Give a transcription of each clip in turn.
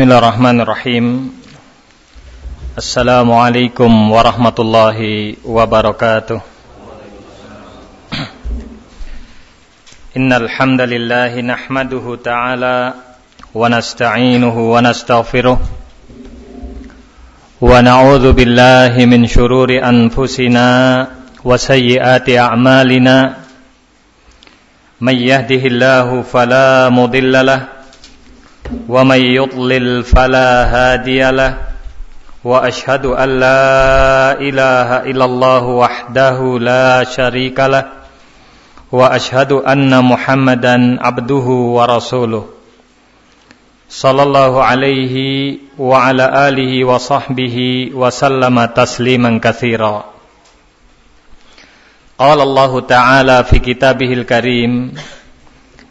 Bismillahirrahmanirrahim. Assalamualaikum warahmatullahi wabarakatuh. Innal hamdalillah nahmaduhu ta'ala wa nasta'inuhu wa nastaghfiruh wa na'udzu billahi min shururi anfusina wa sayyiati a'malina. May yahdihillahu fala ومن يضلل فلا هادي له وأشهد أن لا إله إلا الله وحده لا شريك له وأشهد أن محمدا عبده ورسوله صلى الله عليه وعلى آله وصحبه وسلم تسليما كثيرا. قال الله تعالى في كتابه الكريم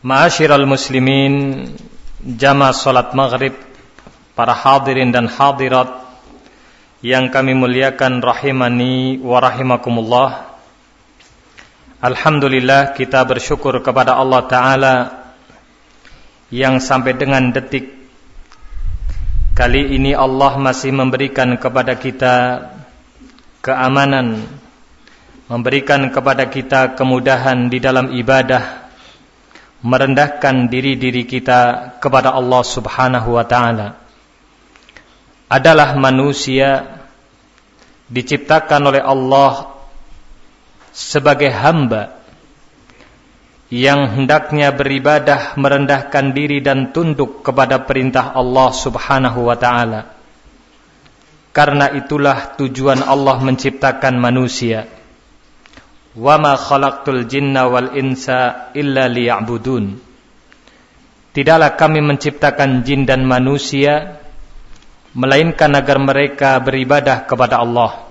Ma'asyiral muslimin Jamaah salat maghrib Para hadirin dan hadirat Yang kami muliakan Rahimani wa rahimakumullah. Alhamdulillah kita bersyukur kepada Allah Ta'ala Yang sampai dengan detik Kali ini Allah masih memberikan kepada kita Keamanan Memberikan kepada kita kemudahan di dalam ibadah merendahkan diri-diri kita kepada Allah Subhanahu wa taala. Adalah manusia diciptakan oleh Allah sebagai hamba yang hendaknya beribadah merendahkan diri dan tunduk kepada perintah Allah Subhanahu wa taala. Karena itulah tujuan Allah menciptakan manusia wama khalaqtul jinna wal insa illa liya'budun. Tidaklah kami menciptakan jin dan manusia melainkan agar mereka beribadah kepada Allah.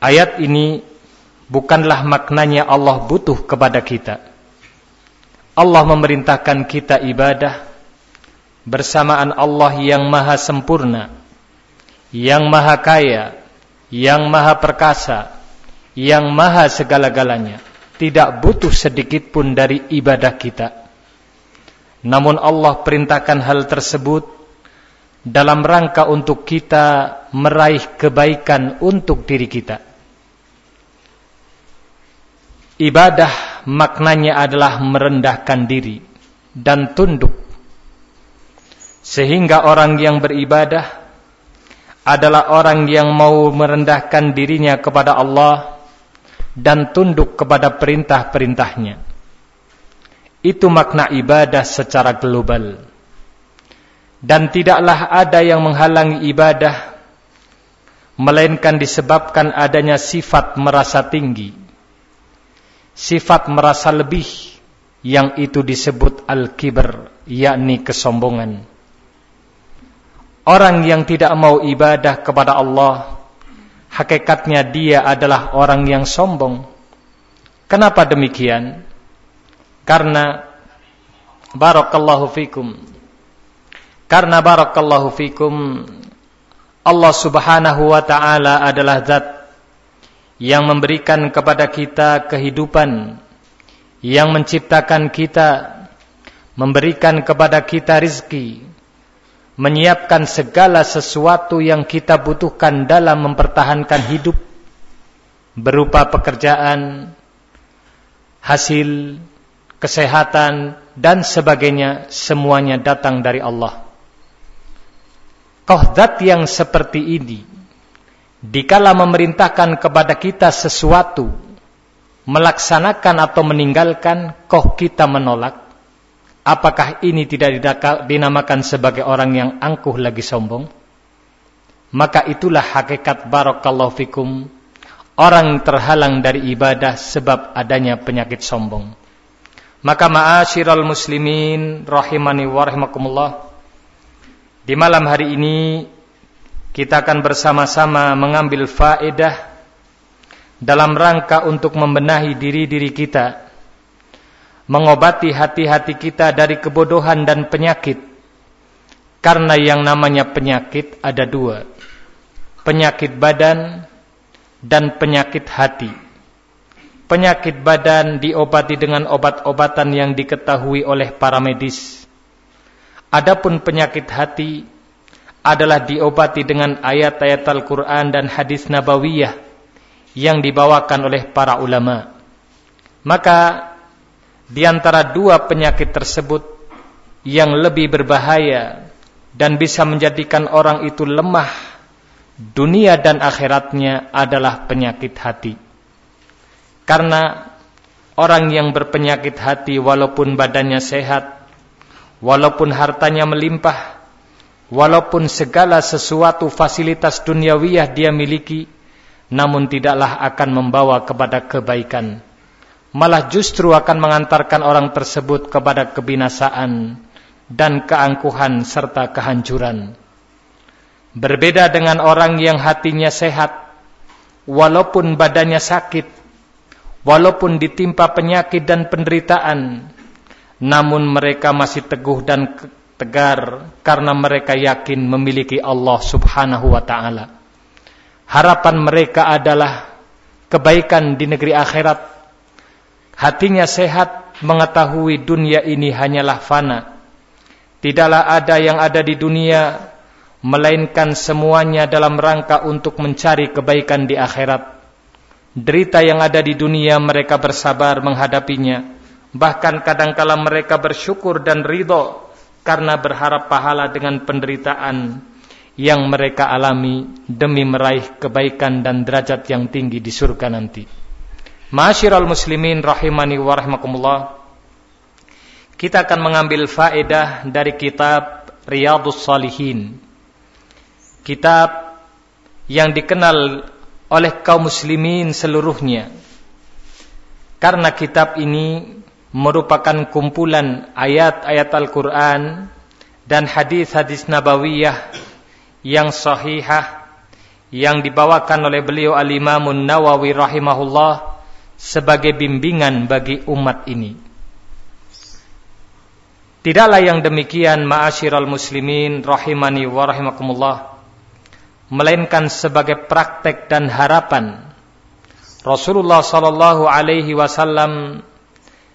Ayat ini bukanlah maknanya Allah butuh kepada kita. Allah memerintahkan kita ibadah bersamaan Allah yang maha sempurna, yang maha kaya, yang maha perkasa, yang maha segala-galanya tidak butuh sedikit pun dari ibadah kita. Namun Allah perintahkan hal tersebut dalam rangka untuk kita meraih kebaikan untuk diri kita. Ibadah maknanya adalah merendahkan diri dan tunduk. Sehingga orang yang beribadah adalah orang yang mau merendahkan dirinya kepada Allah dan tunduk kepada perintah-perintahnya. Itu makna ibadah secara global. Dan tidaklah ada yang menghalangi ibadah melainkan disebabkan adanya sifat merasa tinggi. Sifat merasa lebih yang itu disebut al-kibr, yakni kesombongan. Orang yang tidak mau ibadah kepada Allah hakikatnya dia adalah orang yang sombong. Kenapa demikian? Karena barakallahu fikum. Karena barakallahu fikum Allah Subhanahu wa taala adalah zat yang memberikan kepada kita kehidupan, yang menciptakan kita, memberikan kepada kita rizki, menyiapkan segala sesuatu yang kita butuhkan dalam mempertahankan hidup berupa pekerjaan, hasil, kesehatan dan sebagainya semuanya datang dari Allah. Kohdat yang seperti ini dikala memerintahkan kepada kita sesuatu melaksanakan atau meninggalkan kok kita menolak apakah ini tidak dinamakan sebagai orang yang angkuh lagi sombong? Maka itulah hakikat barakallahu fikum orang terhalang dari ibadah sebab adanya penyakit sombong. Maka ma'asyiral muslimin rahimani wa rahimakumullah di malam hari ini kita akan bersama-sama mengambil faedah dalam rangka untuk membenahi diri-diri kita, mengobati hati-hati kita dari kebodohan dan penyakit. Karena yang namanya penyakit ada dua, penyakit badan dan penyakit hati. Penyakit badan diobati dengan obat-obatan yang diketahui oleh para medis. Adapun penyakit hati adalah diobati dengan ayat-ayat Al-Quran dan hadis Nabawiyah yang dibawakan oleh para ulama. Maka di antara dua penyakit tersebut yang lebih berbahaya dan bisa menjadikan orang itu lemah dunia dan akhiratnya adalah penyakit hati. Karena orang yang berpenyakit hati walaupun badannya sehat, walaupun hartanya melimpah, Walaupun segala sesuatu fasilitas duniawiyah dia miliki, namun tidaklah akan membawa kepada kebaikan. Malah justru akan mengantarkan orang tersebut kepada kebinasaan dan keangkuhan serta kehancuran. Berbeda dengan orang yang hatinya sehat, walaupun badannya sakit, walaupun ditimpa penyakit dan penderitaan, namun mereka masih teguh dan tegar karena mereka yakin memiliki Allah Subhanahu wa taala. Harapan mereka adalah kebaikan di negeri akhirat. Hatinya sehat mengetahui dunia ini hanyalah fana. Tidaklah ada yang ada di dunia melainkan semuanya dalam rangka untuk mencari kebaikan di akhirat. Derita yang ada di dunia mereka bersabar menghadapinya. Bahkan kadangkala mereka bersyukur dan ridho karena berharap pahala dengan penderitaan yang mereka alami demi meraih kebaikan dan derajat yang tinggi di surga nanti. Masyiral muslimin rahimani wa rahimakumullah. Kita akan mengambil faedah dari kitab Riyadus Salihin. Kitab yang dikenal oleh kaum muslimin seluruhnya. Karena kitab ini merupakan kumpulan ayat-ayat Al-Quran dan hadis-hadis nabawiyah yang sahihah yang dibawakan oleh beliau Al-Imamun Nawawi rahimahullah sebagai bimbingan bagi umat ini. Tidaklah yang demikian ma'asyiral muslimin rahimani wa rahimakumullah melainkan sebagai praktek dan harapan Rasulullah sallallahu alaihi wasallam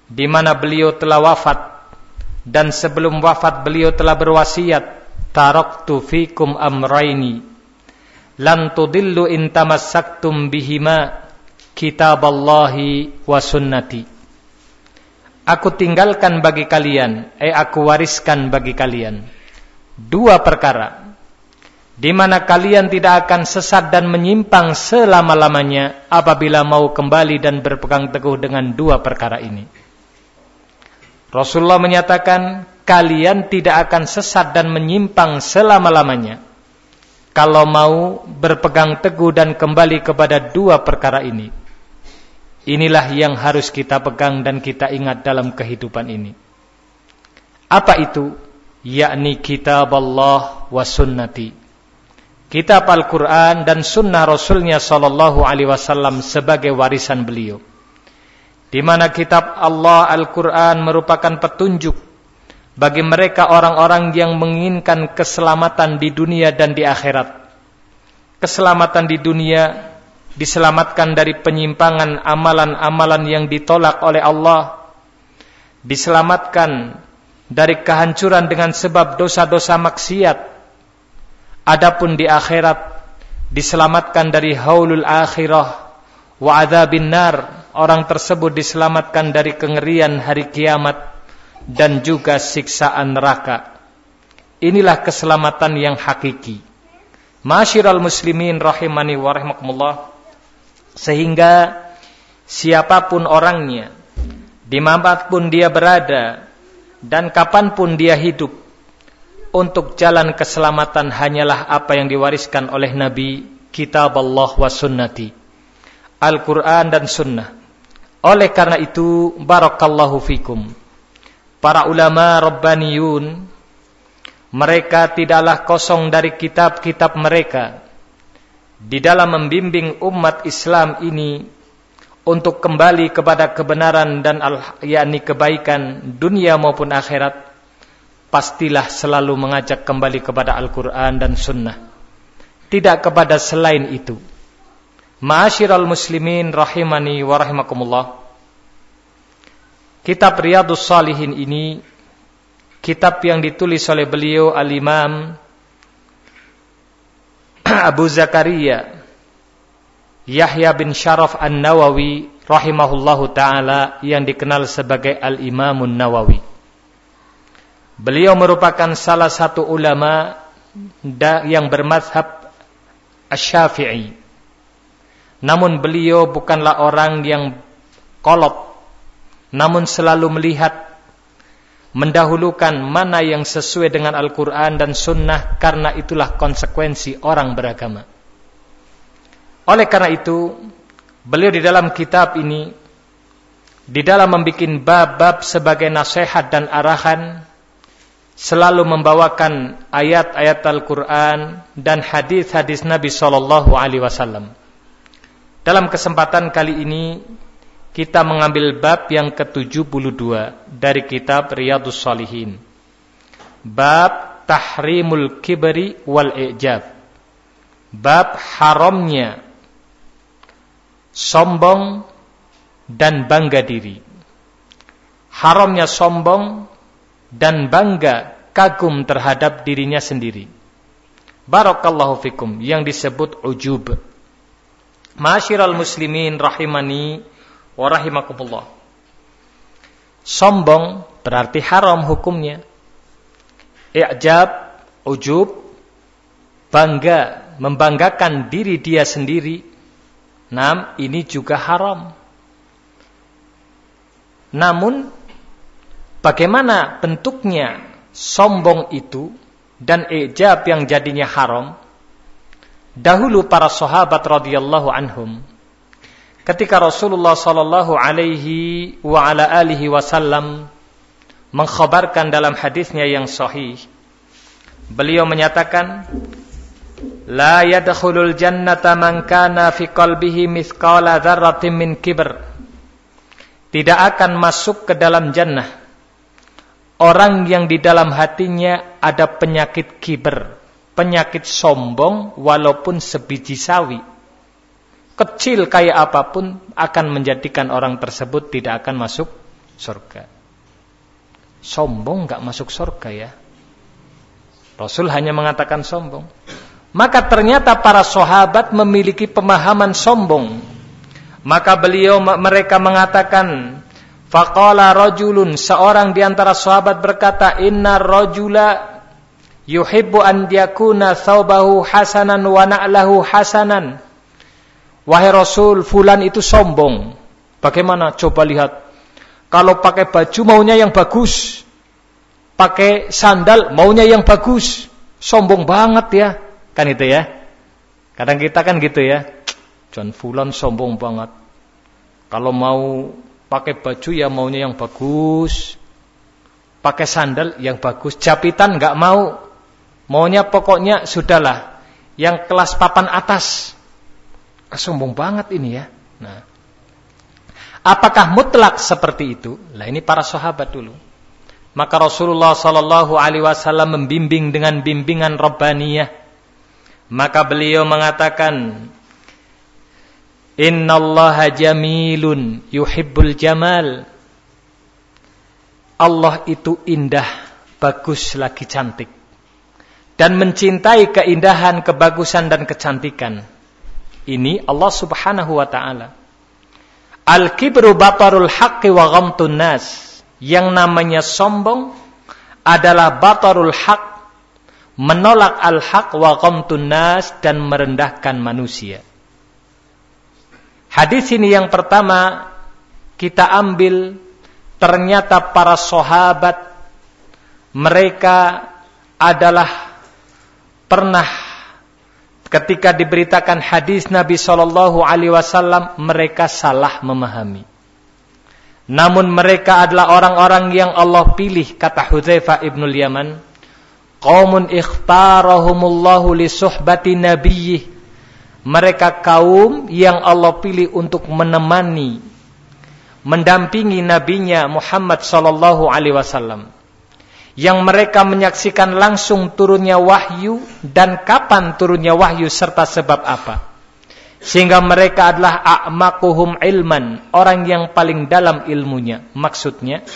di mana beliau telah wafat dan sebelum wafat beliau telah berwasiat taraktu fikum amraini lan tudillu in tamassaktum bihima kitaballahi wa sunnati Aku tinggalkan bagi kalian eh aku wariskan bagi kalian dua perkara di mana kalian tidak akan sesat dan menyimpang selama-lamanya apabila mau kembali dan berpegang teguh dengan dua perkara ini. Rasulullah menyatakan kalian tidak akan sesat dan menyimpang selama-lamanya kalau mau berpegang teguh dan kembali kepada dua perkara ini. Inilah yang harus kita pegang dan kita ingat dalam kehidupan ini. Apa itu? Yakni kitab Allah wa sunnati. Kitab Al-Quran dan sunnah Rasulnya Sallallahu Alaihi Wasallam sebagai warisan beliau di mana kitab Allah Al-Quran merupakan petunjuk bagi mereka orang-orang yang menginginkan keselamatan di dunia dan di akhirat. Keselamatan di dunia diselamatkan dari penyimpangan amalan-amalan yang ditolak oleh Allah. Diselamatkan dari kehancuran dengan sebab dosa-dosa maksiat. Adapun di akhirat diselamatkan dari haulul akhirah wa adzabin nar orang tersebut diselamatkan dari kengerian hari kiamat dan juga siksaan neraka. Inilah keselamatan yang hakiki. Masyiral muslimin rahimani wa rahimakumullah. Sehingga siapa pun orangnya, di mana pun dia berada, dan kapan pun dia hidup, untuk jalan keselamatan hanyalah apa yang diwariskan oleh Nabi, kitab Allah wa sunnati, Al-Quran dan sunnah. Oleh karena itu, barakallahu fikum. Para ulama Rabbaniyun mereka tidaklah kosong dari kitab-kitab mereka di dalam membimbing umat Islam ini untuk kembali kepada kebenaran dan al yakni kebaikan dunia maupun akhirat pastilah selalu mengajak kembali kepada Al-Qur'an dan sunnah. Tidak kepada selain itu. Ma'asyiral muslimin rahimani wa rahimakumullah. Kitab Riyadus Salihin ini kitab yang ditulis oleh beliau Al-Imam Abu Zakaria Yahya bin Sharaf An-Nawawi rahimahullahu taala yang dikenal sebagai Al-Imamun Nawawi. Beliau merupakan salah satu ulama yang bermadhab Asy-Syafi'i. Namun beliau bukanlah orang yang kolot, namun selalu melihat mendahulukan mana yang sesuai dengan Al-Quran dan Sunnah karena itulah konsekuensi orang beragama. Oleh karena itu, beliau di dalam kitab ini, di dalam membuat bab-bab sebagai nasihat dan arahan, selalu membawakan ayat-ayat Al-Quran dan hadis-hadis Nabi Sallallahu Alaihi Wasallam. Dalam kesempatan kali ini, kita mengambil bab yang ke-72 dari kitab Riyadus Salihin. Bab Tahrimul Kibri wal Ijab. Bab haramnya sombong dan bangga diri. Haramnya sombong dan bangga kagum terhadap dirinya sendiri. Barakallahu fikum yang disebut ujub. Masyiral muslimin rahimani wa Sombong berarti haram hukumnya. I'jab, ujub, bangga, membanggakan diri dia sendiri. Nam, ini juga haram. Namun, bagaimana bentuknya sombong itu dan ijab yang jadinya haram? Dahulu para sahabat radhiyallahu anhum ketika Rasulullah sallallahu alaihi wa ala alihi wasallam mengkhabarkan dalam hadisnya yang sahih beliau menyatakan la yadkhulul jannata man kana fi qalbihi mithqala dzarratin min kibr. Tidak akan masuk ke dalam jannah orang yang di dalam hatinya ada penyakit kiber penyakit sombong walaupun sebiji sawi kecil kayak apa pun akan menjadikan orang tersebut tidak akan masuk surga. Sombong nggak masuk surga ya. Rasul hanya mengatakan sombong. Maka ternyata para sahabat memiliki pemahaman sombong. Maka beliau mereka mengatakan Faqala rajulun seorang di antara sahabat berkata inna rajula yuhibbu an yakuna thawbahu hasanan wa na'lahu hasanan Wahai Rasul, fulan itu sombong. Bagaimana? Coba lihat. Kalau pakai baju maunya yang bagus. Pakai sandal maunya yang bagus. Sombong banget ya. Kan itu ya. Kadang kita kan gitu ya. John Fulan sombong banget. Kalau mau pakai baju ya maunya yang bagus. Pakai sandal yang bagus. Japitan nggak mau. Maunya pokoknya sudahlah. Yang kelas papan atas sombong banget ini ya. Nah, apakah mutlak seperti itu? Lah ini para sahabat dulu. Maka Rasulullah Sallallahu Alaihi Wasallam membimbing dengan bimbingan Rabbaniyah. Maka beliau mengatakan, Inna Allah jamilun yuhibbul jamal. Allah itu indah, bagus lagi cantik. Dan mencintai keindahan, kebagusan dan kecantikan ini Allah Subhanahu wa taala. Al-kibru batarul haqqi wa ghamtun nas. Yang namanya sombong adalah batarul haq, menolak al-haq wa qamtun nas dan merendahkan manusia. Hadis ini yang pertama kita ambil ternyata para sahabat mereka adalah pernah ketika diberitakan hadis Nabi Shallallahu Alaihi Wasallam mereka salah memahami. Namun mereka adalah orang-orang yang Allah pilih kata Hudzaifah ibnul Yaman Qaumun ikhtarahumullahu li suhbati nabiyyih. Mereka kaum yang Allah pilih untuk menemani, mendampingi nabinya Muhammad sallallahu alaihi wasallam. Yang mereka menyaksikan langsung turunnya wahyu dan kapan turunnya wahyu serta sebab apa. Sehingga mereka adalah a'maquhum ilman, orang yang paling dalam ilmunya. Maksudnya,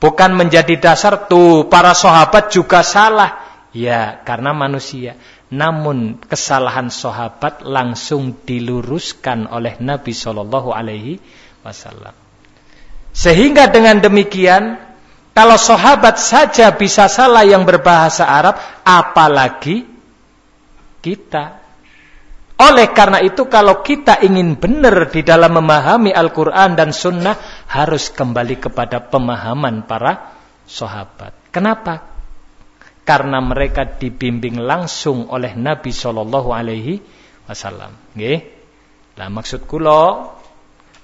Bukan menjadi dasar tuh para sahabat juga salah. Ya, karena manusia. Namun kesalahan sahabat langsung diluruskan oleh Nabi Shallallahu Alaihi Wasallam. Sehingga dengan demikian, kalau sahabat saja bisa salah yang berbahasa Arab, apalagi kita oleh karena itu kalau kita ingin benar di dalam memahami Al-Quran dan Sunnah harus kembali kepada pemahaman para sahabat. Kenapa? Karena mereka dibimbing langsung oleh Nabi Shallallahu Alaihi Wasallam. Nah maksud kulo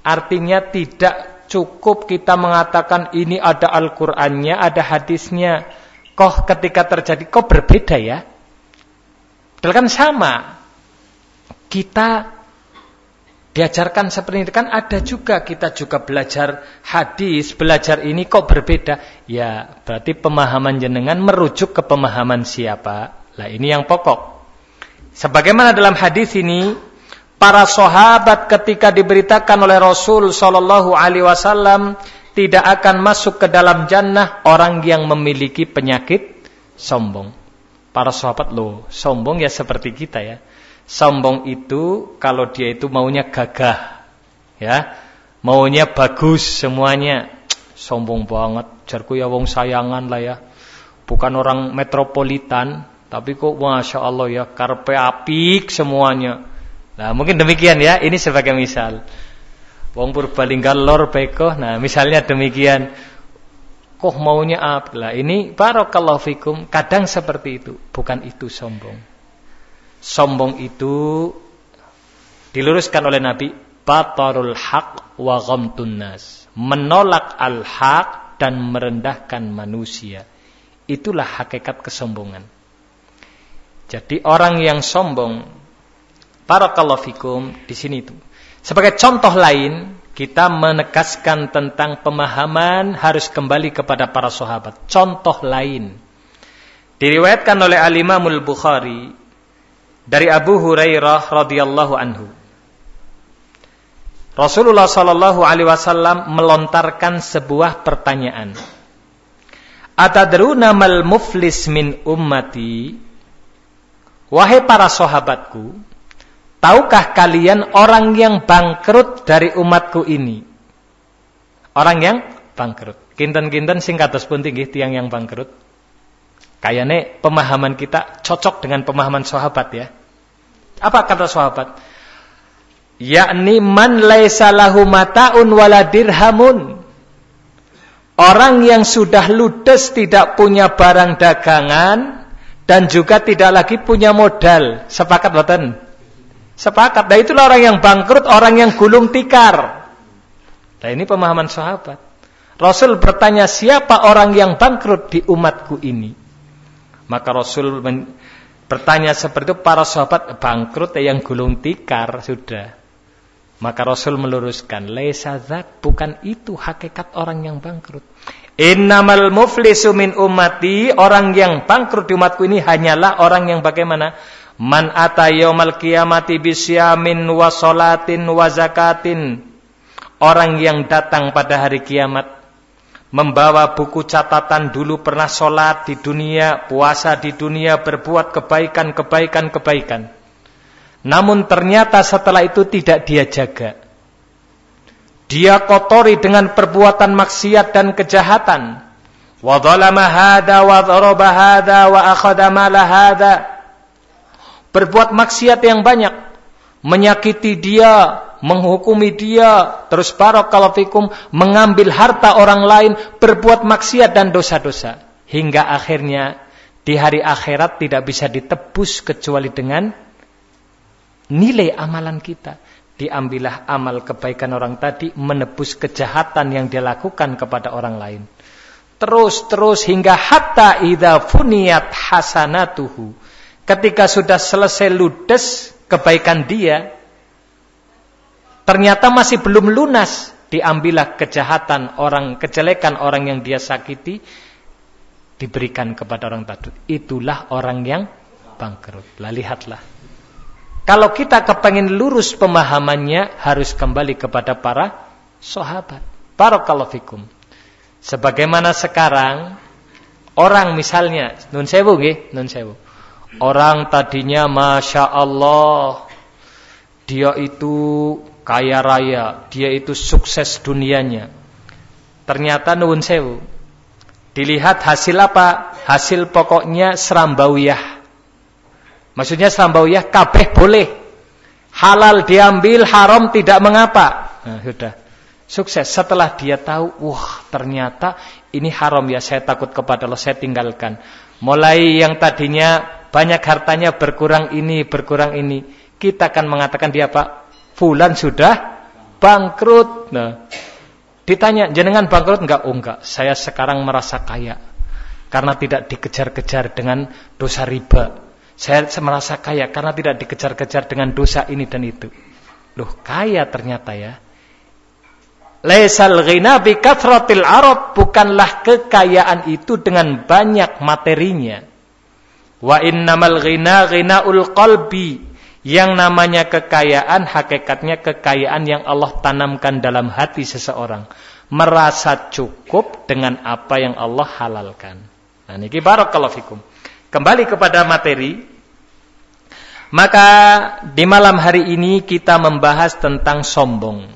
artinya tidak cukup kita mengatakan ini ada Al-Qur'annya, ada hadisnya. Kok ketika terjadi kok berbeda ya? Padahal kan sama kita diajarkan seperti itu kan ada juga kita juga belajar hadis, belajar ini kok berbeda? Ya, berarti pemahaman jenengan merujuk ke pemahaman siapa? Lah ini yang pokok. Sebagaimana dalam hadis ini para sahabat ketika diberitakan oleh Rasul sallallahu alaihi wasallam tidak akan masuk ke dalam jannah orang yang memiliki penyakit sombong. Para sahabat loh, sombong ya seperti kita ya Sombong itu kalau dia itu maunya gagah, ya, maunya bagus semuanya. Sombong banget, jarku ya wong sayangan lah ya. Bukan orang metropolitan, tapi kok masya Allah ya karpe apik semuanya. Nah mungkin demikian ya, ini sebagai misal. Wong Purbalingga lor beko, nah misalnya demikian. Kok maunya apa? Lah ini barokallahu fikum, kadang seperti itu, bukan itu sombong. Sombong itu diluruskan oleh Nabi batarul haq wa ghamtun nas. Menolak al haq dan merendahkan manusia. Itulah hakikat kesombongan. Jadi orang yang sombong barakallahu fikum di sini itu sebagai contoh lain kita menegaskan tentang pemahaman harus kembali kepada para sahabat contoh lain diriwayatkan oleh al-Imamul Bukhari dari Abu Hurairah radhiyallahu anhu. Rasulullah sallallahu alaihi wasallam melontarkan sebuah pertanyaan. Atadruna mal muflis min ummati? Wahai para sahabatku, tahukah kalian orang yang bangkrut dari umatku ini? Orang yang bangkrut. Kinten-kinten singkat pun tinggi tiang yang bangkrut. Kayaknya pemahaman kita cocok dengan pemahaman sahabat ya. Apa kata sahabat? Yakni man laisa lahu mata'un wala dirhamun. Orang yang sudah ludes tidak punya barang dagangan dan juga tidak lagi punya modal. Sepakat boten? Sepakat. Nah itulah orang yang bangkrut, orang yang gulung tikar. Nah ini pemahaman sahabat. Rasul bertanya siapa orang yang bangkrut di umatku ini? Maka Rasul bertanya seperti itu para sahabat bangkrut yang gulung tikar sudah. Maka Rasul meluruskan, laisa bukan itu hakikat orang yang bangkrut. Innamal muflisu min ummati, orang yang bangkrut di umatku ini hanyalah orang yang bagaimana? Man ata yaumal qiyamati bisyamin wa salatin wa zakatin. Orang yang datang pada hari kiamat membawa buku catatan dulu pernah sholat di dunia, puasa di dunia, berbuat kebaikan, kebaikan, kebaikan. Namun ternyata setelah itu tidak dia jaga. Dia kotori dengan perbuatan maksiat dan kejahatan. wa dhalama hadha wa mala hadha. Berbuat maksiat yang banyak, menyakiti dia, menghukumi dia, terus barakallahu fikum mengambil harta orang lain, berbuat maksiat dan dosa-dosa hingga akhirnya di hari akhirat tidak bisa ditebus kecuali dengan nilai amalan kita. Diambillah amal kebaikan orang tadi menebus kejahatan yang dia lakukan kepada orang lain. Terus-terus hingga hatta idza funiyat hasanatuhu. Ketika sudah selesai ludes kebaikan dia, ternyata masih belum lunas, diambillah kejahatan orang, kejelekan orang yang dia sakiti diberikan kepada orang tadi. Itulah orang yang bangkrut. Lah lihatlah. Kalau kita kepengen lurus pemahamannya harus kembali kepada para sahabat. Barakallahu fikum. Sebagaimana sekarang orang misalnya nun sewu nggih, nun sewu. Orang tadinya masya Allah dia itu kaya raya, dia itu sukses dunianya. Ternyata nun sewu. Dilihat hasil apa? Hasil pokoknya serambawiyah Maksudnya Sambauyah kabeh boleh. Halal diambil, haram tidak mengapa. Nah, sudah. Sukses setelah dia tahu, wah ternyata ini haram ya, saya takut kepada Allah, saya tinggalkan. Mulai yang tadinya banyak hartanya berkurang ini, berkurang ini. Kita akan mengatakan dia Pak, fulan sudah bangkrut. Nah, ditanya, jenengan bangkrut enggak? Oh enggak, saya sekarang merasa kaya. Karena tidak dikejar-kejar dengan dosa riba saya merasa kaya karena tidak dikejar-kejar dengan dosa ini dan itu. Loh, kaya ternyata ya. Laisal ghina bi kathratil arad, bukanlah kekayaan itu dengan banyak materinya. Wa innamal ghina ghinaul qalbi. Yang namanya kekayaan hakikatnya kekayaan yang Allah tanamkan dalam hati seseorang. Merasa cukup dengan apa yang Allah halalkan. Nah, ini barakallahu fikum. Kembali kepada materi. Maka di malam hari ini kita membahas tentang sombong.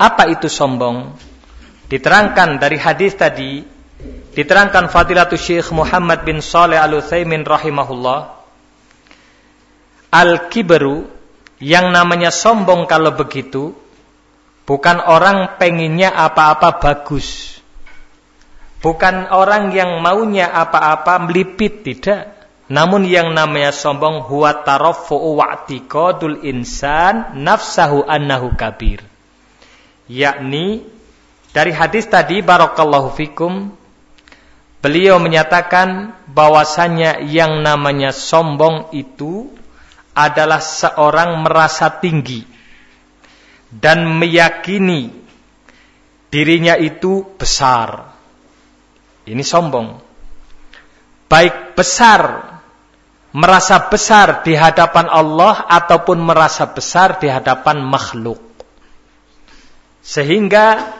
Apa itu sombong? Diterangkan dari hadis tadi, diterangkan Fadilatul Syekh Muhammad bin Saleh Al-Utsaimin rahimahullah. Al-kibru yang namanya sombong kalau begitu bukan orang penginnya apa-apa bagus. Bukan orang yang maunya apa-apa melipit, tidak. Namun yang namanya sombong huwa taraffu'u wa'tiqadul insan nafsahu annahu kabir. Yakni dari hadis tadi barakallahu fikum beliau menyatakan bahwasannya yang namanya sombong itu adalah seorang merasa tinggi dan meyakini dirinya itu besar ini sombong. Baik besar, merasa besar di hadapan Allah ataupun merasa besar di hadapan makhluk. Sehingga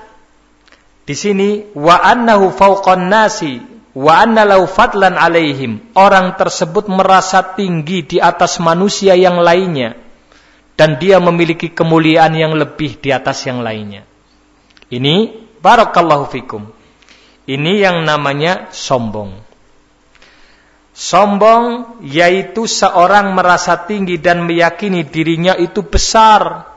di sini wa annahu fawqan nasi wa anna lau fadlan alaihim. Orang tersebut merasa tinggi di atas manusia yang lainnya dan dia memiliki kemuliaan yang lebih di atas yang lainnya. Ini barakallahu fikum. Ini yang namanya sombong. Sombong yaitu seorang merasa tinggi dan meyakini dirinya itu besar.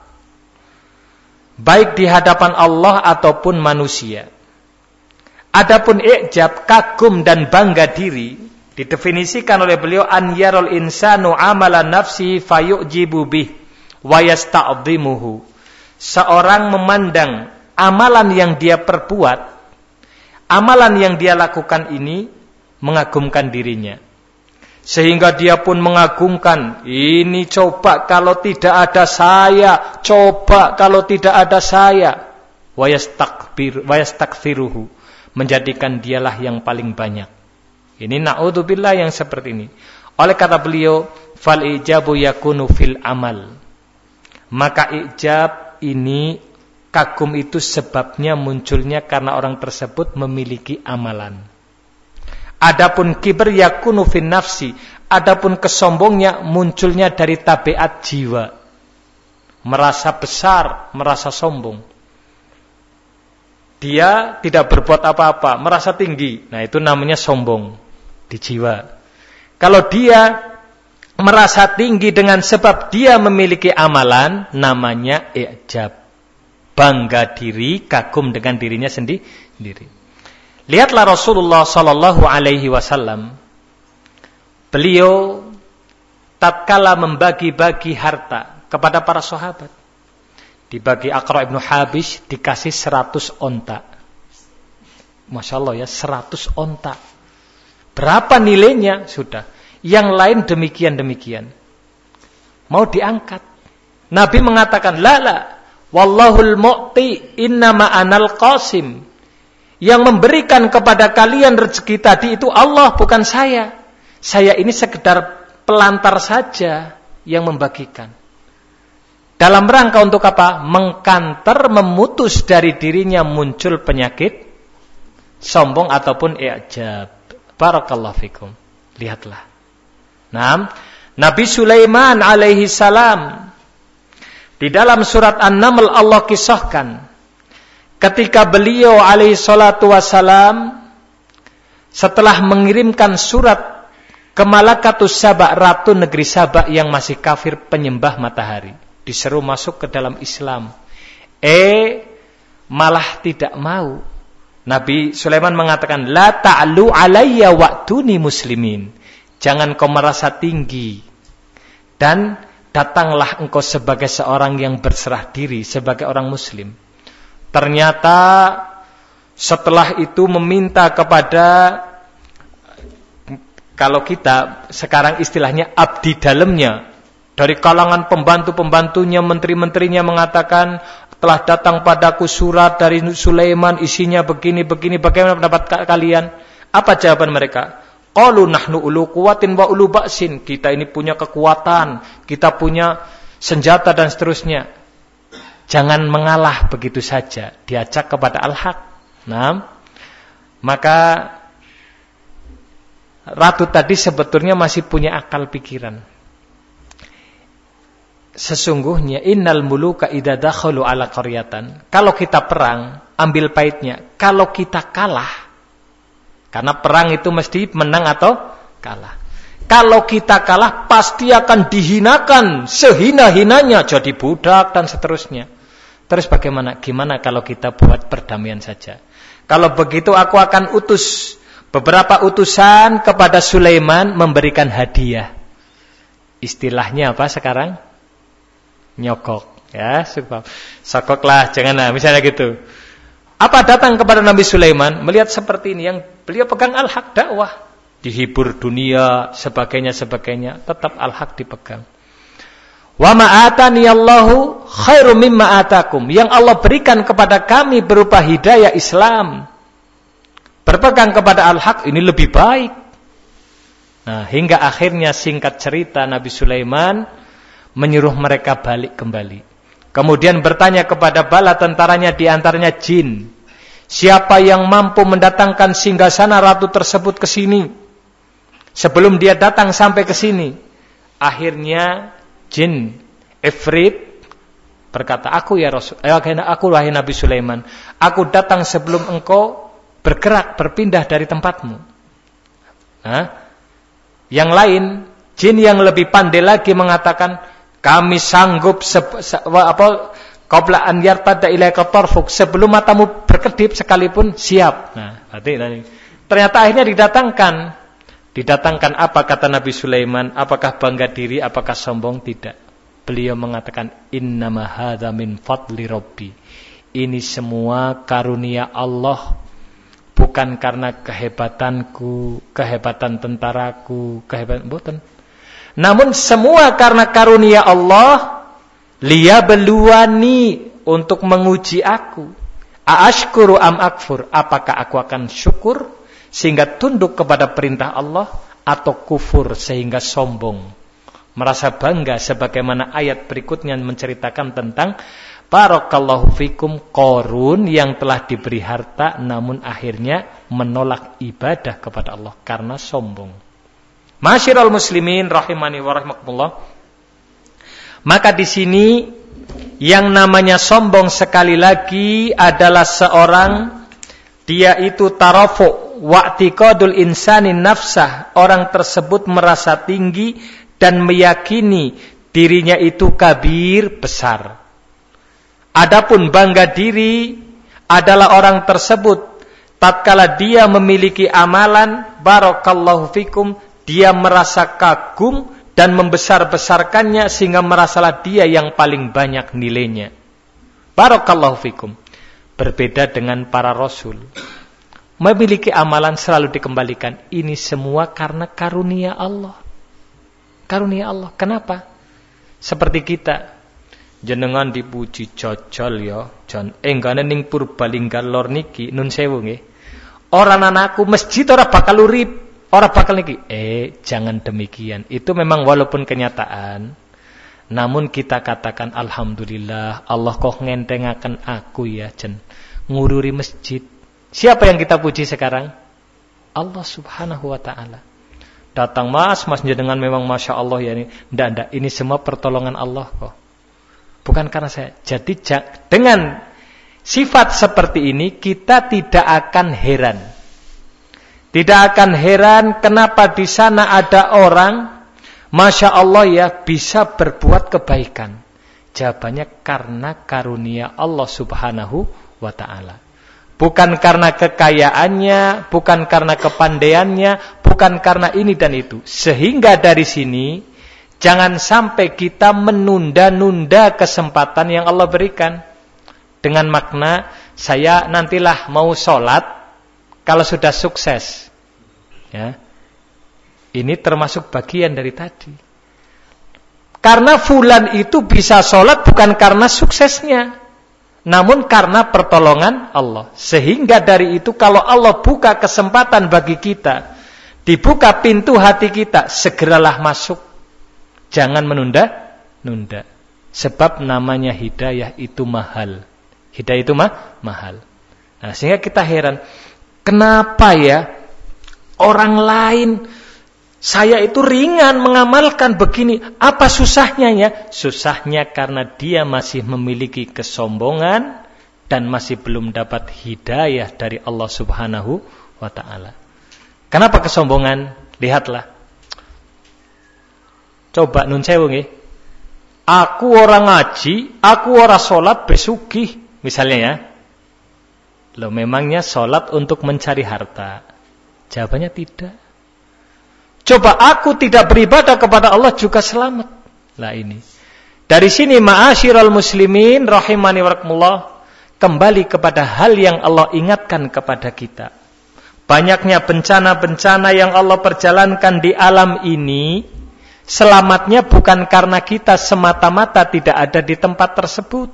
Baik di hadapan Allah ataupun manusia. Adapun ikjab, kagum dan bangga diri didefinisikan oleh beliau an yarul insanu amala nafsi fayu'jibu bih wa yasta'dhimuhu. Seorang memandang amalan yang dia perbuat amalan yang dia lakukan ini mengagumkan dirinya. Sehingga dia pun mengagumkan, ini coba kalau tidak ada saya, coba kalau tidak ada saya. Wayastakfiruhu. Menjadikan dialah yang paling banyak. Ini na'udzubillah yang seperti ini. Oleh kata beliau, fal ijabu yakunu fil amal. Maka ijab ini Kagum itu sebabnya munculnya karena orang tersebut memiliki amalan. Adapun kiber yakunu fin nafsi, adapun kesombongnya munculnya dari tabiat jiwa. Merasa besar, merasa sombong. dia tidak berbuat apa-apa, merasa tinggi. Nah, itu namanya sombong di jiwa. Kalau dia merasa tinggi dengan sebab dia memiliki amalan, namanya i'jab. Bangga diri, kagum dengan dirinya sendiri. Lihatlah Rasulullah sallallahu alaihi wasallam. Beliau tatkala membagi-bagi harta kepada para sahabat dibagi Akra Ibnu Habis dikasih 100 onta. Masya Allah ya 100 onta. Berapa nilainya? Sudah. Yang lain demikian-demikian. Mau diangkat. Nabi mengatakan, Lala, Wallahul mu'ti innama anal qasim. Yang memberikan kepada kalian rezeki tadi itu Allah, bukan saya. Saya ini sekedar pelantar saja yang membagikan. Dalam rangka untuk apa? Mengkanter, memutus dari dirinya muncul penyakit sombong ataupun i'jab. Barakallahu fikum. Lihatlah. Nah, Nabi Sulaiman alaihi salam di dalam surat An-Naml Allah kisahkan ketika beliau alaihi salatu wasalam setelah mengirimkan surat ke Malakatus Sabak, ratu negeri Sabak yang masih kafir penyembah matahari diseru masuk ke dalam Islam. Eh malah tidak mau. Nabi Sulaiman mengatakan, La ta'lu alayya waktuni muslimin. Jangan kau merasa tinggi. Dan datanglah engkau sebagai seorang yang berserah diri, sebagai orang muslim. Ternyata setelah itu meminta kepada kalau kita sekarang istilahnya abdi dalamnya dari kalangan pembantu-pembantunya, menteri-menterinya mengatakan, telah datang padaku surat dari Sulaiman, isinya begini-begini, bagaimana pendapat kalian? Apa jawaban mereka? Qalu nahnu ulu kuwatin wa ulu baksin. Kita ini punya kekuatan, kita punya senjata dan seterusnya. Jangan mengalah begitu saja, diajak kepada al-haq. Nah, maka ratu tadi sebetulnya masih punya akal pikiran. Sesungguhnya innal muluka idza dakhalu ala qaryatan. Kalau kita perang ambil pahitnya. Kalau kita kalah karena perang itu mesti menang atau kalah kalau kita kalah pasti akan dihinakan sehina-hinanya jadi budak dan seterusnya. Terus bagaimana? Gimana kalau kita buat perdamaian saja? Kalau begitu aku akan utus beberapa utusan kepada Sulaiman memberikan hadiah. Istilahnya apa sekarang? Nyokok ya sebab sokoklah janganlah misalnya gitu. Apa datang kepada Nabi Sulaiman? Melihat seperti ini yang beliau pegang al-haq dakwah dihibur dunia sebagainya sebagainya tetap al-haq dipegang wa ma'atani Allahu khairum mimma atakum yang Allah berikan kepada kami berupa hidayah Islam berpegang kepada al-haq ini lebih baik nah hingga akhirnya singkat cerita Nabi Sulaiman menyuruh mereka balik kembali. Kemudian bertanya kepada bala tentaranya di antaranya jin. Siapa yang mampu mendatangkan singgasana ratu tersebut ke sini? Sebelum dia datang sampai ke sini. Akhirnya jin Ifrit berkata, "Aku ya Rasul, eh, aku wahai Nabi Sulaiman, aku datang sebelum engkau bergerak berpindah dari tempatmu." Hah? Yang lain, jin yang lebih pandai lagi mengatakan, kami sanggup se, se, apa qabla an yartada ilaika tarfuk sebelum matamu berkedip sekalipun siap. Nah, berarti. Ternyata akhirnya didatangkan. Didatangkan apa kata Nabi Sulaiman? Apakah bangga diri, apakah sombong? Tidak. Beliau mengatakan innama hadza min fadli. Ini semua karunia Allah bukan karena kehebatanku, kehebatan tentaraku, kehebatan bukan namun semua karena karunia Allah beluani untuk menguji aku. Aashkuru am akfur? Apakah aku akan syukur sehingga tunduk kepada perintah Allah atau kufur sehingga sombong? Merasa bangga sebagaimana ayat berikutnya menceritakan tentang Barakallahu fikum korun yang telah diberi harta namun akhirnya menolak ibadah kepada Allah karena sombong. Masyiral muslimin rahimani wa rahimakumullah. Maka di sini Yang namanya sombong sekali lagi adalah seorang dia itu tarafu wa'tiqadul insani nafsah. Orang tersebut merasa tinggi dan meyakini dirinya itu kabir besar. Adapun bangga diri adalah orang tersebut tatkala dia memiliki amalan barakallahu fikum dia merasa kagum dan membesar-besarkannya sehingga merasalah dia yang paling banyak nilainya. Barakallahu fikum. Berbeda dengan para rasul. Memiliki amalan selalu dikembalikan. Ini semua karena karunia Allah. Karunia Allah. Kenapa? Seperti kita. Jenengan dipuji cocol ya. Jan enggane ning Purbalingga lor niki nun sewu nggih. Orang anakku masjid ora bakal urip, ora bakal niki. Eh, jangan demikian. Itu memang walaupun kenyataan. Namun kita katakan alhamdulillah Allah kok ngentengaken aku ya jen ngururi masjid. Siapa yang kita puji sekarang? Allah Subhanahu wa taala. Datang Mas, Mas dengan memang Masya Allah ya ini. Ndak, ndak, ini semua pertolongan Allah kok. Bukan karena saya. Jadi dengan sifat seperti ini kita tidak akan heran. Tidak akan heran kenapa di sana ada orang Masya Allah ya bisa berbuat kebaikan. Jawabannya karena karunia Allah subhanahu wa ta'ala. Bukan karena kekayaannya, bukan karena kepandaiannya, bukan karena ini dan itu. Sehingga dari sini, jangan sampai kita menunda-nunda kesempatan yang Allah berikan dengan makna saya nantilah mau sholat kalau sudah sukses. Ya. Ini termasuk bagian dari tadi. Karena fulan itu bisa sholat bukan karena suksesnya. Namun karena pertolongan Allah. Sehingga dari itu kalau Allah buka kesempatan bagi kita. Dibuka pintu hati kita. Segeralah masuk. Jangan menunda. Nunda. Sebab namanya hidayah itu mahal. Hidayah itu mah mahal. Nah, sehingga kita heran, kenapa ya orang lain saya itu ringan mengamalkan begini, apa susahnya ya? Susahnya karena dia masih memiliki kesombongan dan masih belum dapat hidayah dari Allah Subhanahu wa taala. Kenapa kesombongan? Lihatlah. Coba nun sewu Aku orang ngaji, aku orang salat besugih. Misalnya ya. Loh memangnya sholat untuk mencari harta? Jawabannya tidak. Coba aku tidak beribadah kepada Allah juga selamat. Lah ini. Dari sini ma'asyiral muslimin rahimani warahmatullah kembali kepada hal yang Allah ingatkan kepada kita. Banyaknya bencana-bencana yang Allah perjalankan di alam ini selamatnya bukan karena kita semata-mata tidak ada di tempat tersebut.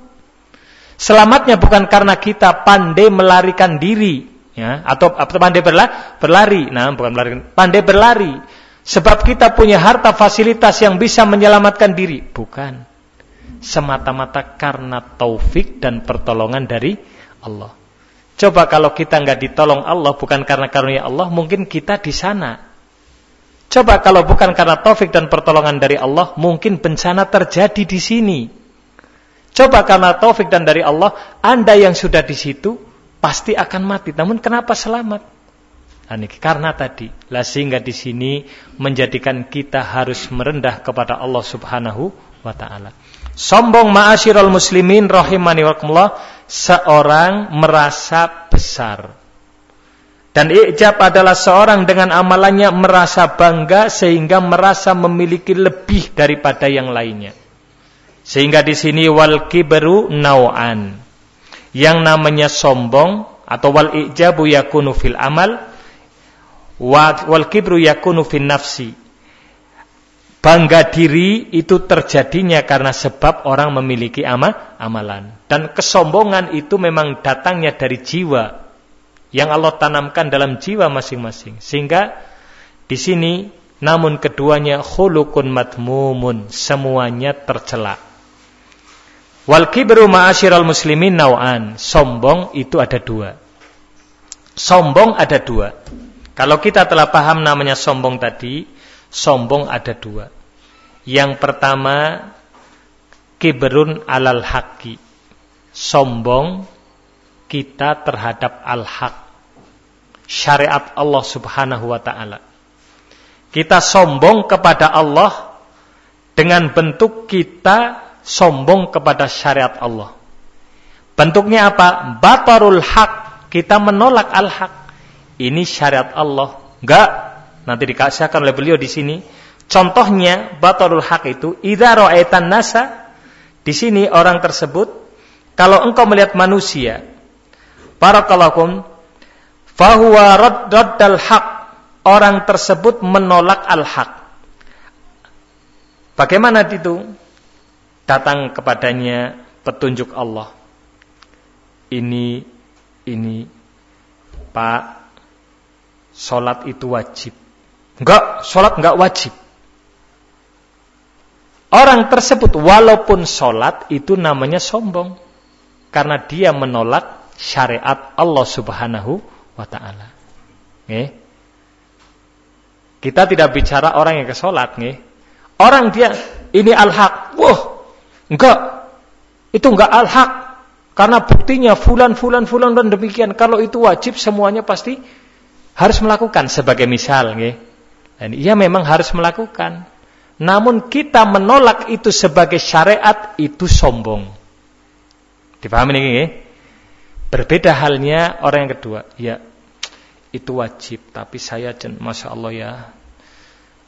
Selamatnya bukan karena kita pandai melarikan diri, ya, atau, atau pandai berla, berlari. Nah, bukan berlari, pandai berlari. Sebab kita punya harta fasilitas yang bisa menyelamatkan diri, bukan. Semata-mata karena taufik dan pertolongan dari Allah. Coba kalau kita nggak ditolong Allah bukan karena karunia Allah, mungkin kita di sana. Coba kalau bukan karena taufik dan pertolongan dari Allah, mungkin bencana terjadi di sini. Coba karena taufik dan dari Allah, Anda yang sudah di situ pasti akan mati. Namun kenapa selamat? Nah, karena tadi, lah sehingga di sini menjadikan kita harus merendah kepada Allah Subhanahu wa taala. Sombong ma'asyiral muslimin rahimani wa seorang merasa besar. Dan ijab adalah seorang dengan amalannya merasa bangga sehingga merasa memiliki lebih daripada yang lainnya. Sehingga di sini wal kibru nau'an. Yang namanya sombong atau wal ijabu yakunu fil amal wal kibru yakunu fil nafsi. Bangga diri itu terjadinya karena sebab orang memiliki ama, amalan. Dan kesombongan itu memang datangnya dari jiwa yang Allah tanamkan dalam jiwa masing-masing. Sehingga di sini namun keduanya khulukun matmumun, semuanya tercela. Wal kibru ma'asyiral muslimin nau'an. Sombong itu ada dua. Sombong ada dua. Kalau kita telah paham namanya sombong tadi, sombong ada dua. Yang pertama, kibrun alal haqi. Sombong kita terhadap al-haq. Syariat Allah Subhanahu wa taala. Kita sombong kepada Allah dengan bentuk kita sombong kepada syariat Allah. Bentuknya apa? Batarul haq. Kita menolak al-haq. Ini syariat Allah. Enggak. Nanti dikasihkan oleh beliau di sini. Contohnya batarul haq itu idza ra'aitan nasa di sini orang tersebut kalau engkau melihat manusia barakallahu fahuwa raddal haq orang tersebut menolak al-haq. Bagaimana itu? Datang kepadanya petunjuk Allah. Ini, ini, Pak, solat itu wajib. Enggak, solat enggak wajib. Orang tersebut walaupun solat itu namanya sombong. Karena dia menolak syariat Allah subhanahu wa ta'ala. Kita tidak bicara orang yang ke sholat nih. Orang dia ini al-haq. Wah, enggak. Itu enggak al-haq. Karena buktinya fulan fulan fulan dan demikian. Kalau itu wajib semuanya pasti harus melakukan sebagai misal nih. Dan ia memang harus melakukan. Namun kita menolak itu sebagai syariat itu sombong. Dipahami nih? Berbeda halnya orang yang kedua. Ya, itu wajib tapi saya masya Allah ya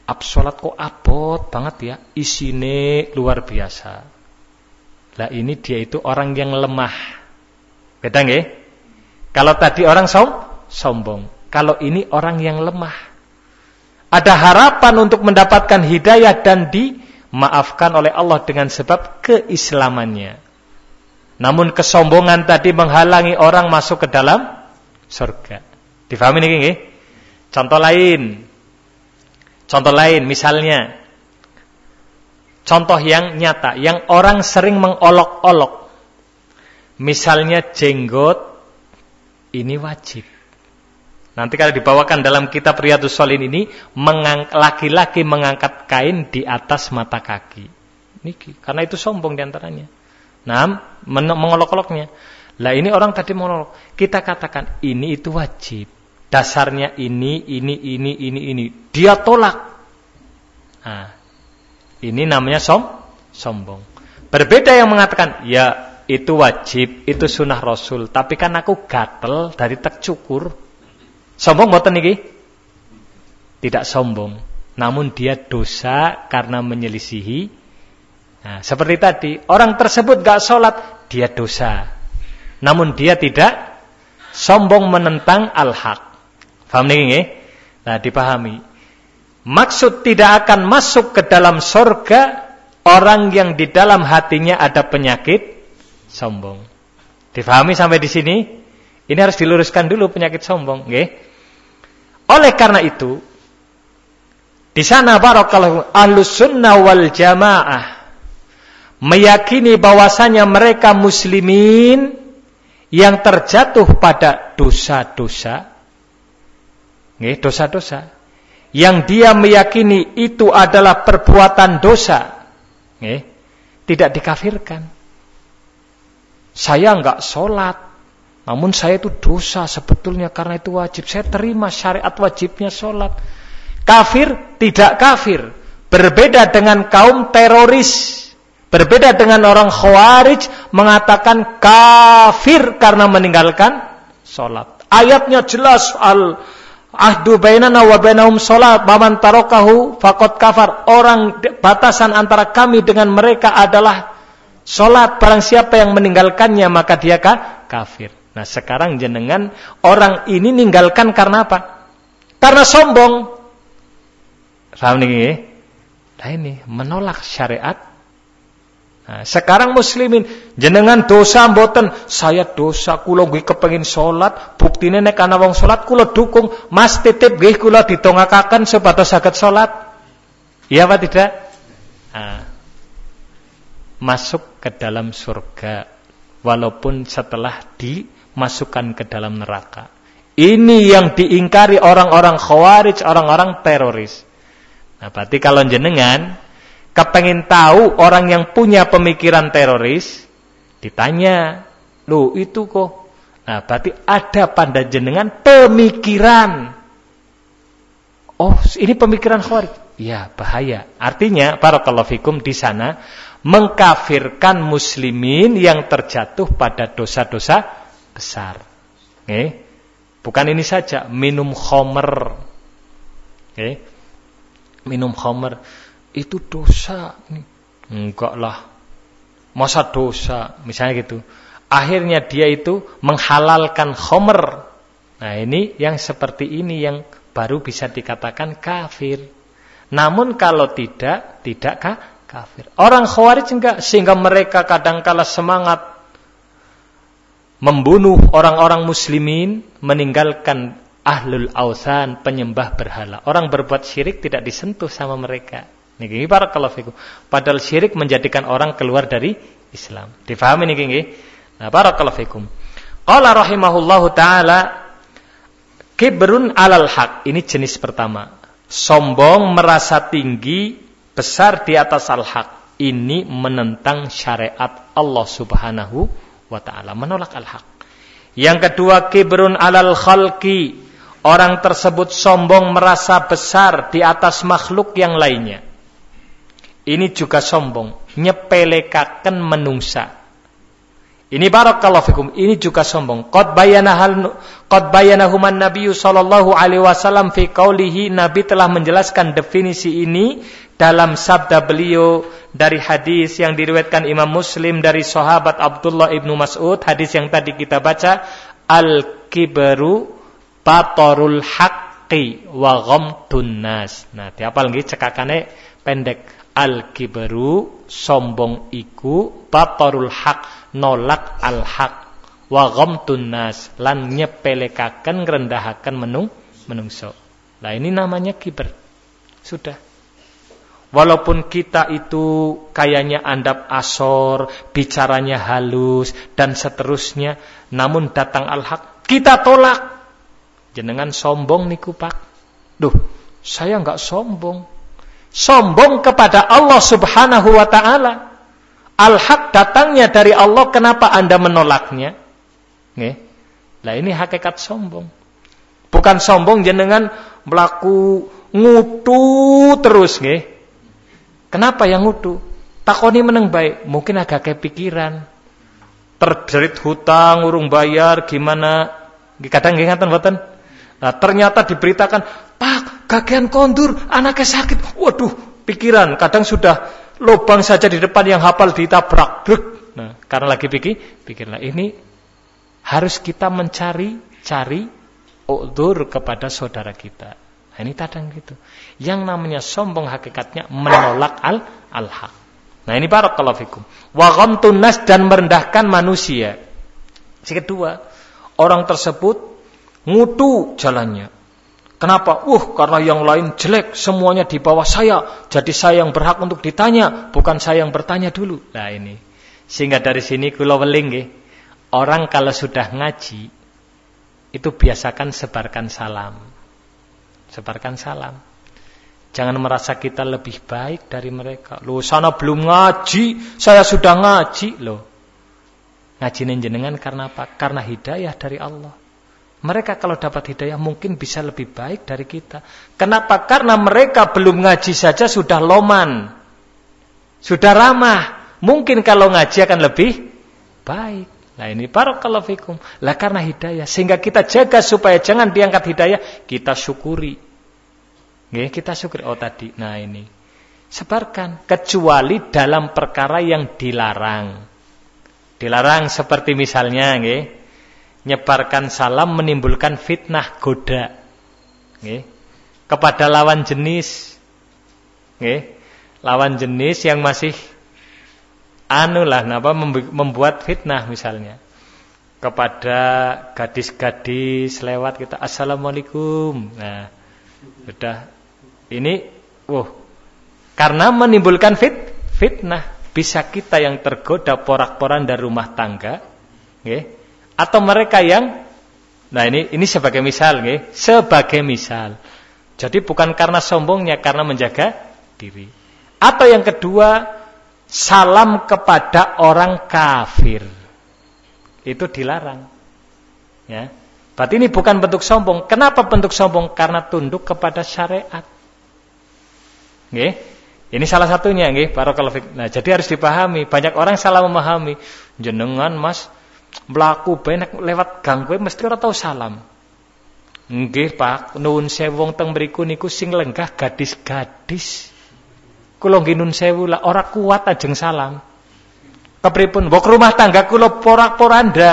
absolat kok abot banget ya isine luar biasa lah ini dia itu orang yang lemah beda nggih kalau tadi orang som sombong kalau ini orang yang lemah ada harapan untuk mendapatkan hidayah dan dimaafkan oleh Allah dengan sebab keislamannya namun kesombongan tadi menghalangi orang masuk ke dalam surga Difahami nggih? Contoh lain. Contoh lain misalnya contoh yang nyata yang orang sering mengolok-olok. Misalnya jenggot ini wajib. Nanti kalau dibawakan dalam kitab Riyadus Solin ini laki-laki mengangkat kain di atas mata kaki. Niki, karena itu sombong di antaranya. Nah, mengolok-oloknya. Lah ini orang tadi mengolok. Kita katakan ini itu wajib dasarnya ini, ini, ini, ini, ini. Dia tolak. Nah, ini namanya som, sombong. Berbeda yang mengatakan, ya itu wajib, itu sunnah Rasul. Tapi kan aku gatel dari tek cukur. Sombong buatan ini? Tidak sombong. Namun dia dosa karena menyelisihi. Nah, seperti tadi, orang tersebut gak sholat, dia dosa. Namun dia tidak sombong menentang al-haq. Paham nih nggih? Nah, dipahami. Maksud tidak akan masuk ke dalam surga orang yang di dalam hatinya ada penyakit sombong. Dipahami sampai di sini? Ini harus diluruskan dulu penyakit sombong, nggih. Oleh karena itu, di sana barakallahu ahlus sunnah wal jamaah meyakini bahwasanya mereka muslimin yang terjatuh pada dosa-dosa dosa-dosa yang dia meyakini itu adalah perbuatan dosa, tidak dikafirkan. Saya enggak sholat, namun saya itu dosa sebetulnya karena itu wajib. Saya terima syariat wajibnya sholat. Kafir, tidak kafir. Berbeda dengan kaum teroris. Berbeda dengan orang khawarij mengatakan kafir karena meninggalkan sholat. Ayatnya jelas al Ahdu bainana wa bainahum salat, maman tarokahu fakot kafar. Orang batasan antara kami dengan mereka adalah salat. Barang siapa yang meninggalkannya maka dia kafir. Nah sekarang jenengan orang ini ninggalkan karena apa? Karena sombong. Paham nih? Nah ini menolak syariat. Nah, sekarang muslimin jenengan dosa mboten. Saya dosa kula nggih kepengin salat buktine nek ana wong salat kula dukung. Mas titip nggih kula didongakaken supaya saged salat iya apa tidak? Nah, masuk ke dalam surga. Walaupun setelah dimasukkan ke dalam neraka ini yang diingkari orang-orang khawarij orang-orang teroris nah berarti kalau jenengan kepengen tahu orang yang punya pemikiran teroris, ditanya, "Loh, itu kok?" Nah, berarti ada pada jenengan pemikiran. Oh, ini pemikiran khawarij. Ya, bahaya. Artinya, barakallahu fikum di sana mengkafirkan muslimin yang terjatuh pada dosa-dosa besar. Eh? Bukan ini saja, minum khomer. Eh? Minum khomer itu dosa. Enggak lah. Masa dosa, misalnya gitu. Akhirnya dia itu menghalalkan khomer. Nah ini yang seperti ini yang baru bisa dikatakan kafir. Namun kalau tidak, tidak kah? kafir. Orang khawarij enggak sehingga mereka kadang kala semangat membunuh orang-orang muslimin, meninggalkan ahlul ausan, penyembah berhala. Orang berbuat syirik tidak disentuh sama mereka. Niki barakallahu fikum. Padahal syirik menjadikan orang keluar dari Islam. Difahami niki nggih? Nah, barakallahu fikum. Qala rahimahullahu taala kibrun alal haq. Ini jenis pertama. Sombong merasa tinggi besar di atas al-haq. Ini menentang syariat Allah Subhanahu wa taala, menolak al-haq. Yang kedua kibrun alal khalqi. Orang tersebut sombong merasa besar di atas makhluk yang lainnya. Ini juga sombong, nyepelekaken menungsa. Ini barakallahu fikum, ini juga sombong. Qad bayana hal qad bayanahuman Nabi sallallahu alaihi wasallam fi qaulihi Nabi telah menjelaskan definisi ini dalam sabda beliau dari hadis yang diriwayatkan Imam Muslim dari sahabat Abdullah ibnu Mas'ud, hadis yang tadi kita baca, al-kibru batorul haqqi wa ghamtun nas. Nah, diapal nggih cekakane pendek al kiberu sombong iku batarul hak nolak al hak wa ghamtun nas lan nyepelekaken ngrendahaken menung menungso. Nah ini namanya kiber. Sudah. Walaupun kita itu kayaknya andap asor, bicaranya halus dan seterusnya, namun datang al-haq, kita tolak. Jenengan sombong niku Pak. Duh, saya enggak sombong sombong kepada Allah Subhanahu wa taala. Al-haq datangnya dari Allah, kenapa Anda menolaknya? Nggih. Lah ini hakikat sombong. Bukan sombong jenengan melaku ngutu terus nggih. Kenapa yang ngutu? Takoni meneng baik, mungkin agak kepikiran. Terjerit hutang, urung bayar, gimana? Kadang nggih? Nah, ternyata diberitakan, Pak, kagian kondur, anaknya sakit. Waduh, pikiran. Kadang sudah lubang saja di depan yang hafal ditabrak. Bruk. Nah, karena lagi pikir, pikirlah ini harus kita mencari, cari udur kepada saudara kita. Nah, ini kadang gitu. Yang namanya sombong hakikatnya menolak al al-haq. Nah, ini barakallahu fikum. Wa ghamtun nas dan merendahkan manusia. Si kedua, orang tersebut Ngutu jalannya. Kenapa? Uh, karena yang lain jelek, semuanya di bawah saya. Jadi saya yang berhak untuk ditanya, bukan saya yang bertanya dulu. Nah ini. Sehingga dari sini kula weling Orang kalau sudah ngaji, itu biasakan sebarkan salam. Sebarkan salam. Jangan merasa kita lebih baik dari mereka. Loh, sana belum ngaji, saya sudah ngaji. Loh, ngaji jenengan karena apa? Karena hidayah dari Allah. Mereka kalau dapat hidayah mungkin bisa lebih baik dari kita. Kenapa? Karena mereka belum ngaji saja sudah loman. Sudah ramah. Mungkin kalau ngaji akan lebih baik. Nah ini barakallahu fikum. Lah karena hidayah. Sehingga kita jaga supaya jangan diangkat hidayah. Kita syukuri. Nggih, kita syukuri. Oh tadi. Nah ini. Sebarkan. Kecuali dalam perkara yang dilarang. Dilarang seperti misalnya. Nggih nyebarkan salam menimbulkan fitnah goda. Nggih. Kepada lawan jenis. Lawan jenis yang masih anu lah napa membuat fitnah misalnya. Kepada gadis-gadis lewat kita assalamualaikum. Nah sudah. Ini wah karena menimbulkan fit fitnah bisa kita yang tergoda porak-poranda rumah tangga nggih atau mereka yang nah ini ini sebagai misal nih, sebagai misal. Jadi bukan karena sombongnya karena menjaga diri. Atau yang kedua, salam kepada orang kafir. Itu dilarang. Ya. Berarti ini bukan bentuk sombong. Kenapa bentuk sombong? Karena tunduk kepada syariat. Nggih. Ini salah satunya nggih, barakallahu. Nah, jadi harus dipahami. Banyak orang salah memahami. Jenengan Mas mlaku benek lewat gang kowe mesti ora tau salam. Nggih, Pak. Nuwun sewu wong teng mriku niku sing lenggah gadis-gadis. Kula nggih nun sewu lah ora kuat ajeng salam. Kepripun? Mbok rumah tangga kula porak-poranda.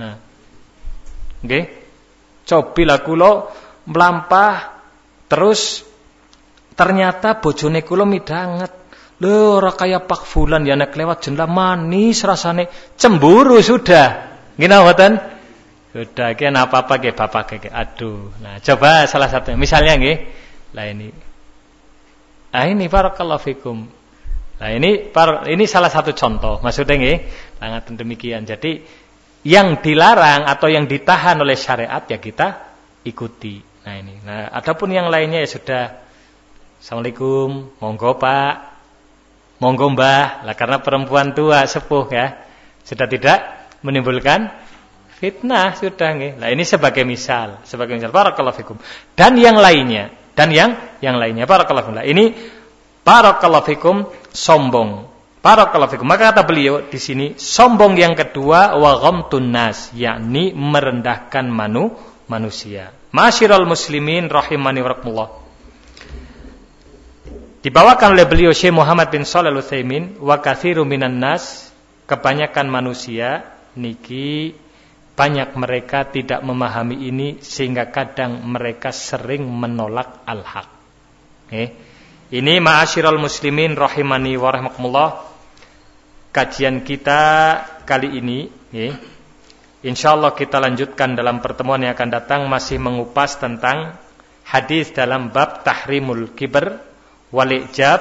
Nah, Nggih. Cobilah kula mlampah terus ternyata bojone kula midanget. Lho ora kaya Pak Fulan ya nek lewat jendela manis rasane cemburu sudah. Nggih mboten? Sudah iki apa-apa ke bapak ke. Aduh. Nah, coba salah satu misalnya nggih. Lah ini. Ah ini barakallahu fikum. Nah ini ini salah satu contoh. Maksudnya nggih, sangat demikian. Jadi yang dilarang atau yang ditahan oleh syariat ya kita ikuti. Nah ini. Nah, adapun yang lainnya ya sudah. Assalamualaikum, monggo Pak, monggo Mbah. Lah karena perempuan tua sepuh ya, sudah tidak menimbulkan fitnah sudah nggih. Nah ini sebagai misal, sebagai misal barakallahu fikum. Dan yang lainnya, dan yang yang lainnya barakallahu fikum. Nah, ini barakallahu fikum sombong Barakallahu fikum. Maka kata beliau di sini sombong yang kedua wa ghamtun nas, yakni merendahkan manu manusia. Masyiral muslimin rahimani wa Dibawakan oleh beliau Syekh Muhammad bin Shalih Al-Utsaimin wa katsiru minan nas, kebanyakan manusia niki banyak mereka tidak memahami ini sehingga kadang mereka sering menolak al-haq. Eh, ini ma'asyiral muslimin rahimani wa rahmakumullah. Kajian kita kali ini, ya. Insyaallah kita lanjutkan dalam pertemuan yang akan datang masih mengupas tentang hadis dalam bab tahrimul kiber wal ijab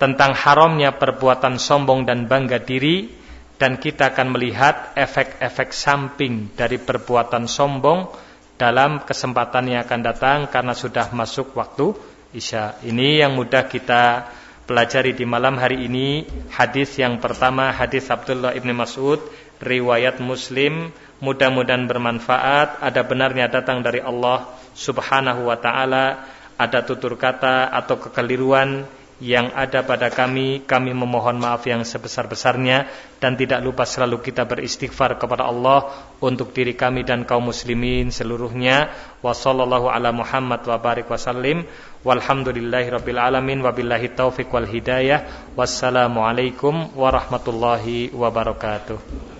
tentang haramnya perbuatan sombong dan bangga diri dan kita akan melihat efek-efek samping dari perbuatan sombong dalam kesempatan yang akan datang karena sudah masuk waktu Isya. Ini yang mudah kita pelajari di malam hari ini. Hadis yang pertama hadis Abdullah ibn Mas'ud, riwayat Muslim, mudah-mudahan bermanfaat. Ada benarnya datang dari Allah Subhanahu wa taala, ada tutur kata atau kekeliruan yang ada pada kami, kami memohon maaf yang sebesar-besarnya dan tidak lupa selalu kita beristighfar kepada Allah untuk diri kami dan kaum muslimin seluruhnya. Wa sallallahu ala Muhammad wa barik wasallim. Walhamdulillahi rabbil alamin wabillahi taufik wal hidayah. Wassalamualaikum warahmatullahi wabarakatuh.